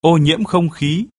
ô nhiễm không khí.